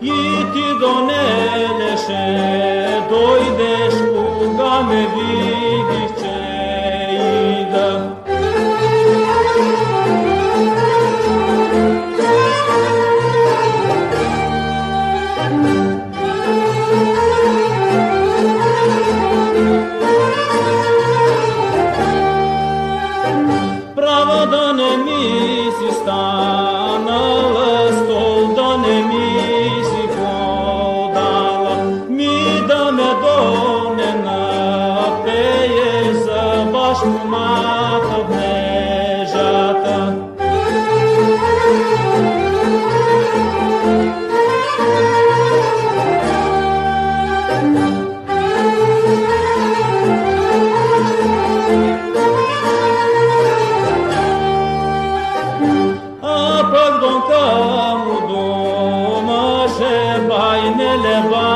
γιατί τον έλεσε το είδες που κάμε Leva